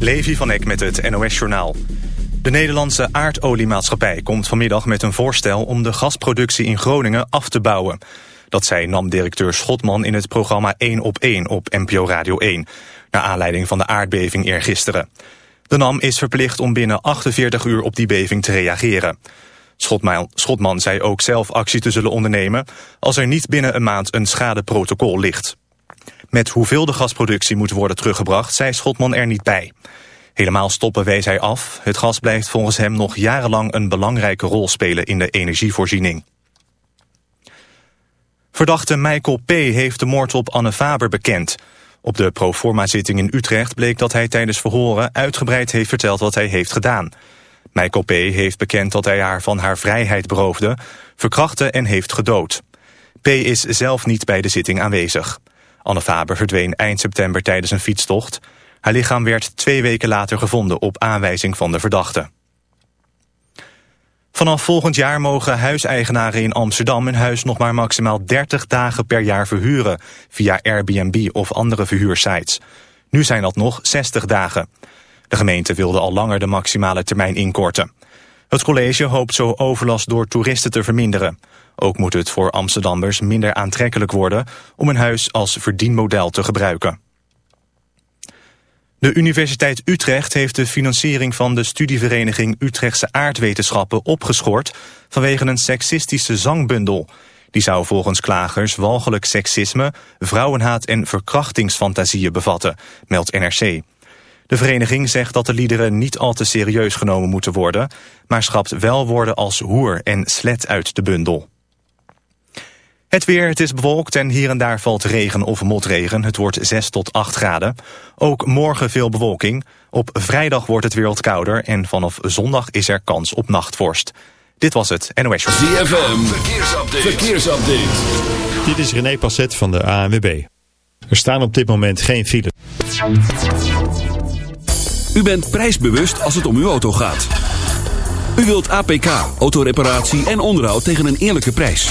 Levi van Eck met het NOS-journaal. De Nederlandse aardoliemaatschappij komt vanmiddag met een voorstel... om de gasproductie in Groningen af te bouwen. Dat zei NAM-directeur Schotman in het programma 1 op 1 op NPO Radio 1... naar aanleiding van de aardbeving eergisteren. De NAM is verplicht om binnen 48 uur op die beving te reageren. Schotman, Schotman zei ook zelf actie te zullen ondernemen... als er niet binnen een maand een schadeprotocol ligt. Met hoeveel de gasproductie moet worden teruggebracht, zei Schotman er niet bij. Helemaal stoppen wees hij af. Het gas blijft volgens hem nog jarenlang een belangrijke rol spelen in de energievoorziening. Verdachte Michael P. heeft de moord op Anne Faber bekend. Op de proforma-zitting in Utrecht bleek dat hij tijdens verhoren uitgebreid heeft verteld wat hij heeft gedaan. Michael P. heeft bekend dat hij haar van haar vrijheid beroofde, verkrachtte en heeft gedood. P. is zelf niet bij de zitting aanwezig. Anne Faber verdween eind september tijdens een fietstocht. Haar lichaam werd twee weken later gevonden op aanwijzing van de verdachte. Vanaf volgend jaar mogen huiseigenaren in Amsterdam hun huis nog maar maximaal 30 dagen per jaar verhuren via Airbnb of andere verhuursites. Nu zijn dat nog 60 dagen. De gemeente wilde al langer de maximale termijn inkorten. Het college hoopt zo overlast door toeristen te verminderen. Ook moet het voor Amsterdammers minder aantrekkelijk worden om een huis als verdienmodel te gebruiken. De Universiteit Utrecht heeft de financiering van de studievereniging Utrechtse Aardwetenschappen opgeschort vanwege een seksistische zangbundel. Die zou volgens klagers walgelijk seksisme, vrouwenhaat en verkrachtingsfantasieën bevatten, meldt NRC. De vereniging zegt dat de liederen niet al te serieus genomen moeten worden, maar schrapt wel woorden als hoer en slet uit de bundel. Het weer, het is bewolkt en hier en daar valt regen of motregen. Het wordt 6 tot 8 graden. Ook morgen veel bewolking. Op vrijdag wordt het weer wat kouder en vanaf zondag is er kans op nachtvorst. Dit was het NOS Show. ZFM, verkeersupdate. verkeersupdate. Dit is René Passet van de ANWB. Er staan op dit moment geen files. U bent prijsbewust als het om uw auto gaat. U wilt APK, autoreparatie en onderhoud tegen een eerlijke prijs.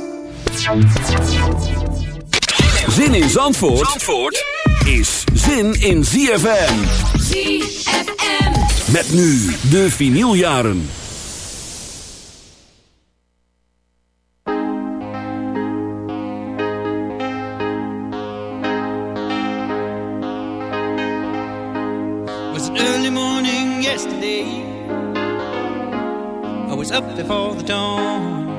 Zin in Zandvoort, Zandvoort is zin in ZFM. ZFM. Met nu de vinyljaren. was an early morning yesterday. I was up before the dawn.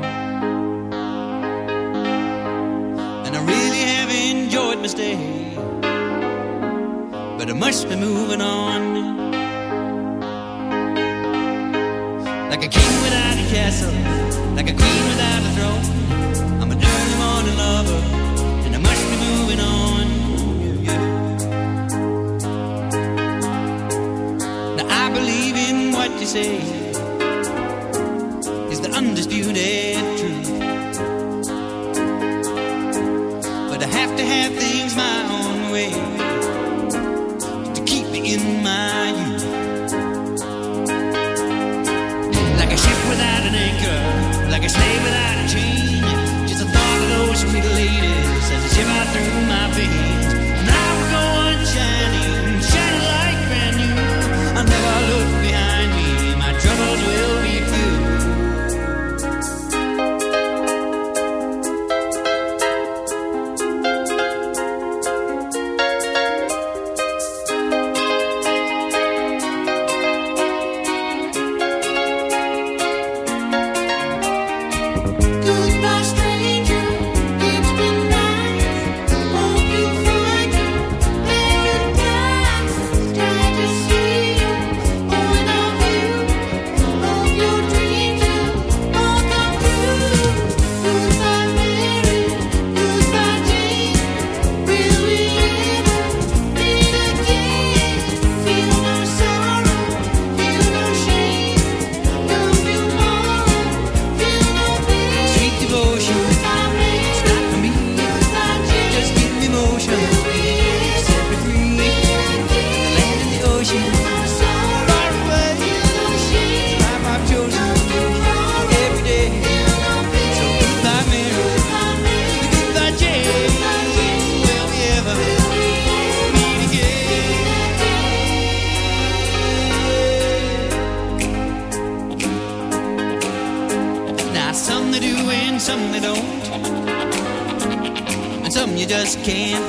Stay. But I must be moving on. Like a king without a castle, like a queen without a throne. I'm an early morning lover, and I must be moving on. Yeah. Now I believe in what you say like a slave without a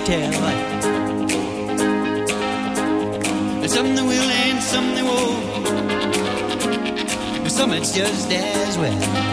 tell. And some they will and some they won't. But some it's just as well.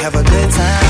have a good time.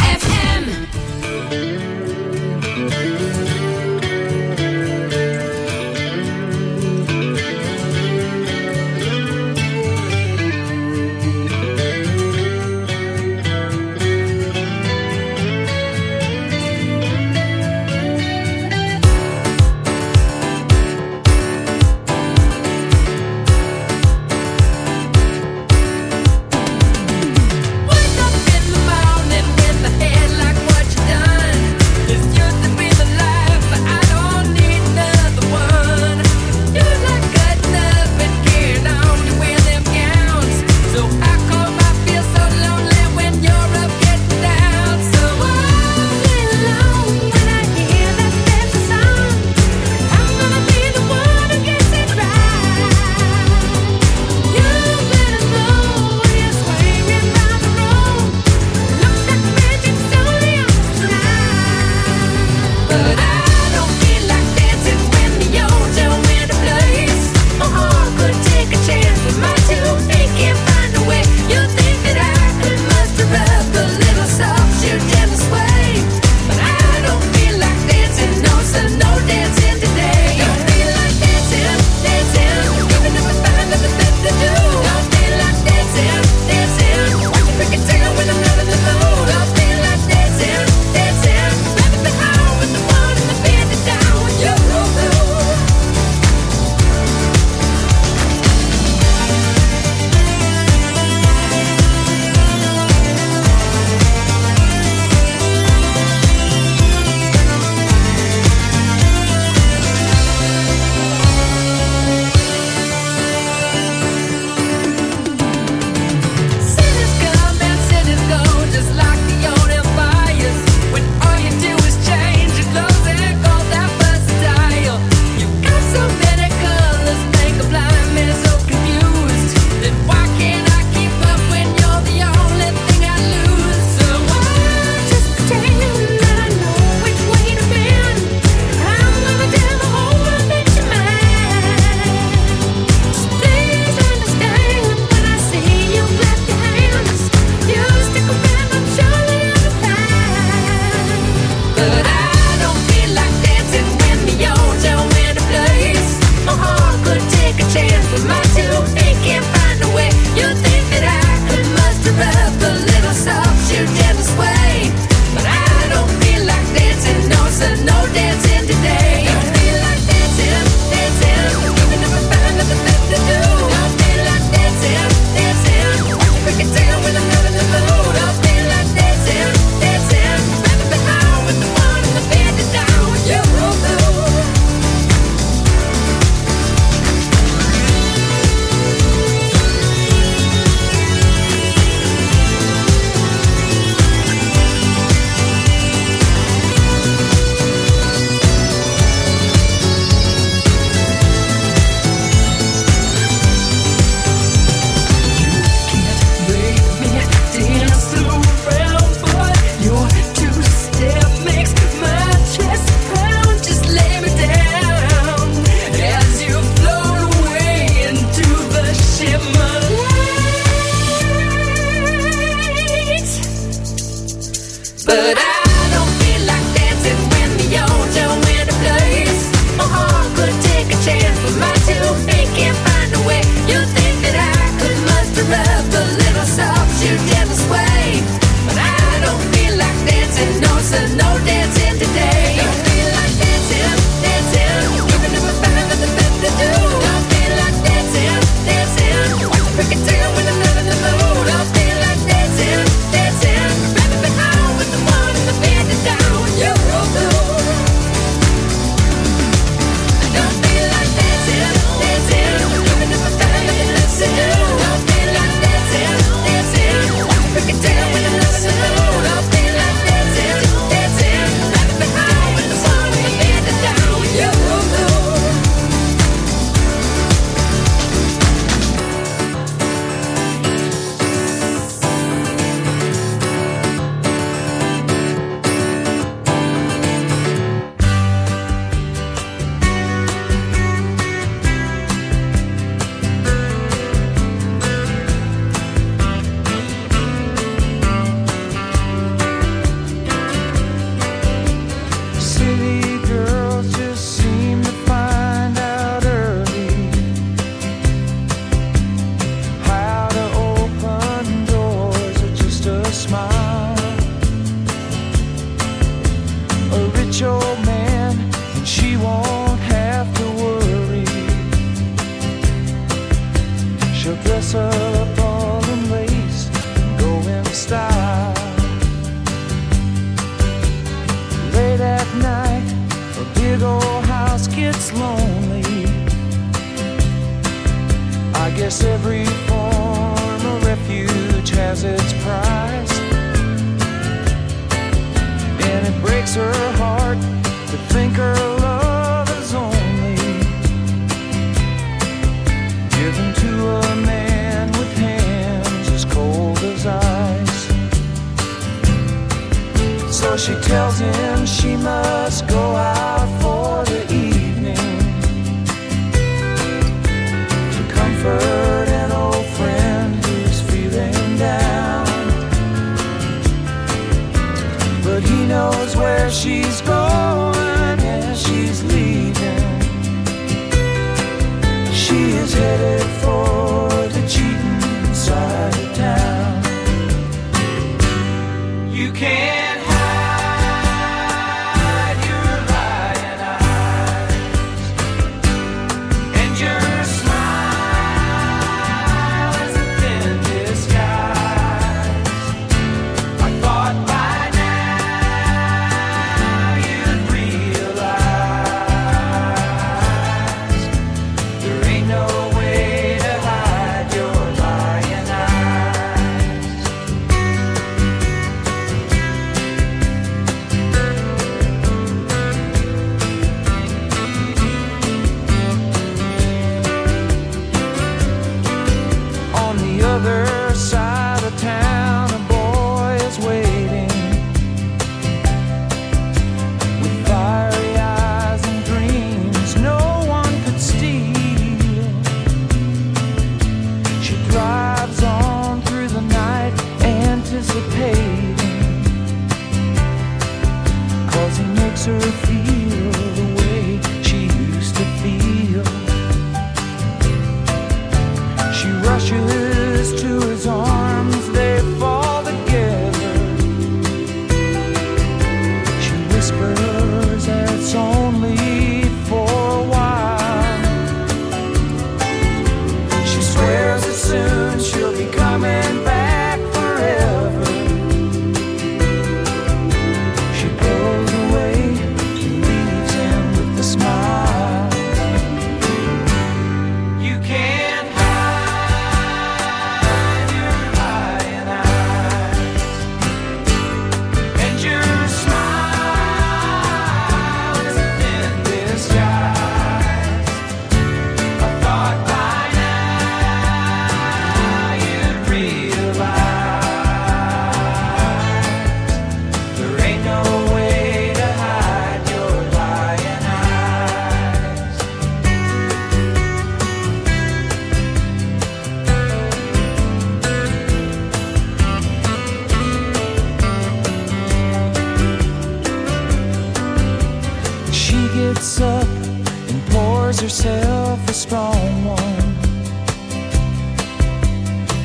Strong one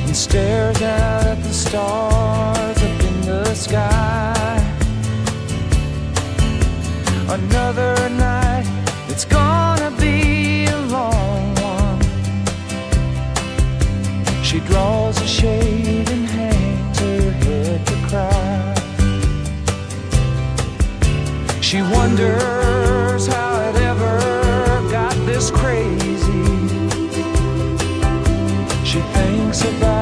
and stares out at the stars up in the sky. Another night, it's gonna be a long one. She draws a shade and hangs her head to cry. She wonders how it ever got this crazy. survive.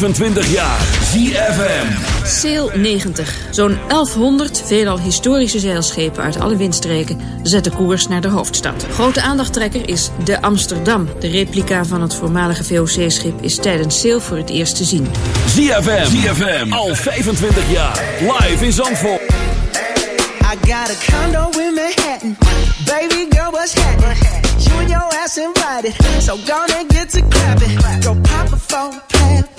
25 jaar ZFM. Sail 90. Zo'n 1100 veelal historische zeilschepen uit alle windstreken zetten koers naar de hoofdstad. Grote aandachttrekker is de Amsterdam. De replica van het voormalige VOC-schip is tijdens Sail voor het eerst te zien. ZFM. ZFM. Al 25 jaar. Live in Zandvoort. I got a condo in Manhattan. Baby girl, what's happening? You and your ass invited. So gonna get to clapping. Go pop a plan.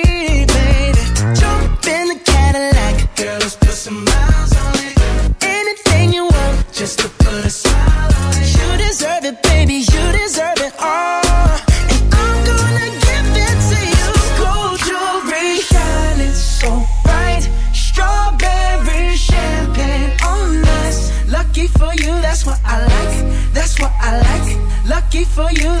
for you,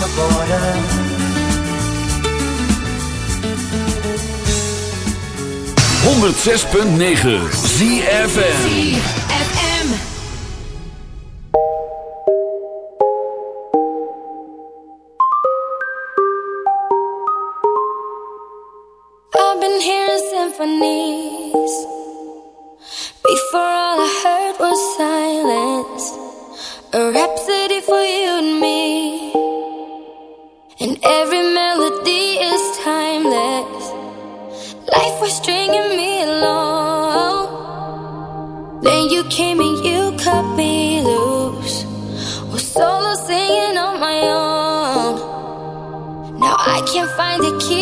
the border. Honderd zes punt negen can't find the key.